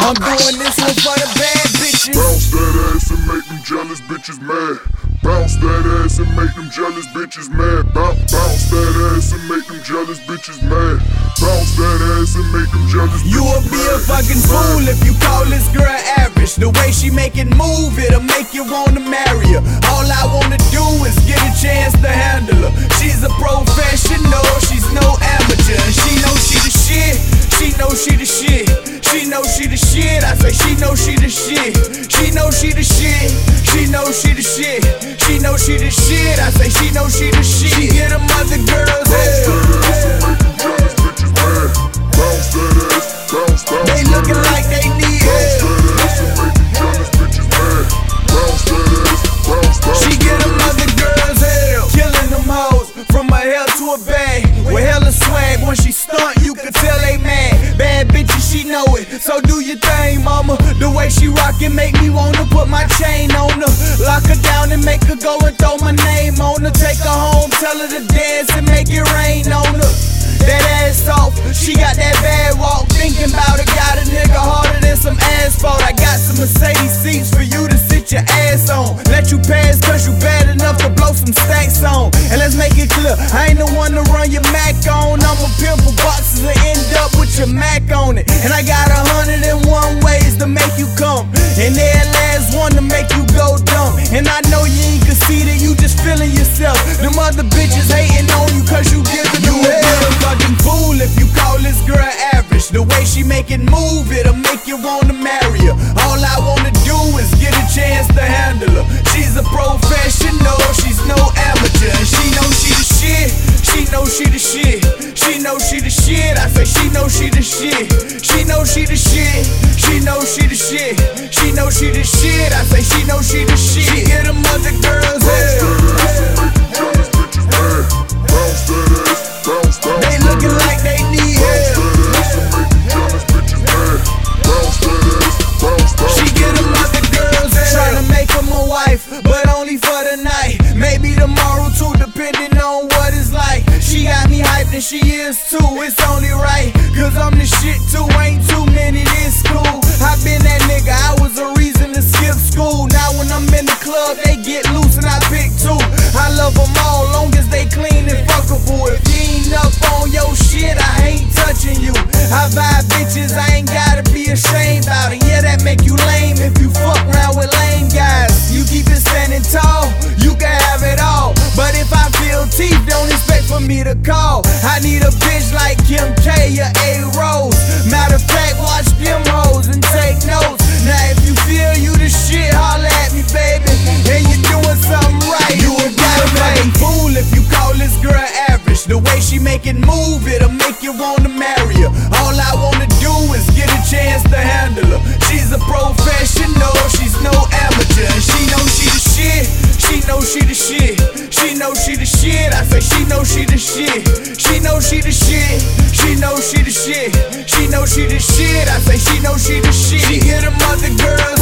I'm doing this one for the bad bitches. Bounce that ass and make them jealous bitches mad. Bounce that ass and make them jealous bitches mad. Bounce, bounce that ass and make them jealous bitches mad. Bounce that ass and make them jealous You will be a fucking fool if you call this girl average. The way she make it move, it'll make you wanna marry her. All I wanna do is She know she the shit, I say she know she the shit. She know she the shit, she know she the shit. She know she the shit, I say she know she the shit. She get them other girls Bounce that ass bitches mad. Bounce that ass, So do your thing, mama. The way she rockin' make me wanna put my chain on her. Lock her down and make her go and throw my name on her. Take her home, tell her to dance and make it rain on her. That ass off, she got that bad walk. Thinking on it. And I got a hundred and one ways to make you come. And that last one to make you go dumb. And I know you ain't conceited, you just feeling yourself. Them other bitches hating on you cause you giving them hell. a fucking fool if you call this girl average. The way she make it move, it'll make you wanna marry her. All I wanna do is get a chance to handle her. She's a professional, she the shit. She know she the shit, she know she the shit. She know she the shit, I say she know she the shit. She get them other girls hell. Jealous bitches mad. Bounce that ass, bounce, bounce. They looking like they need Bounce help. that ass and make them bitches mad. Bounce that ass, bounce, bounce. She get them other girls make her my wife, but only for the night Maybe tomorrow too, and she is too, it's only right. Cause I'm the shit too, ain't too many this cool. I been that nigga, I was a reason to skip school. Now when I'm in the club, they get loose and I pick two. I love them all, long as they clean and fuckable. If you ain't up on your shit, I ain't touching you. I buy bitches, I ain't gotta be ashamed about it. Yeah, that make you lame if you fuck around with lame guys. You keep it standing tall, know she the shit. She know she the shit. She know she the shit. She know she the shit. I say she know she the shit. She hit them other girls.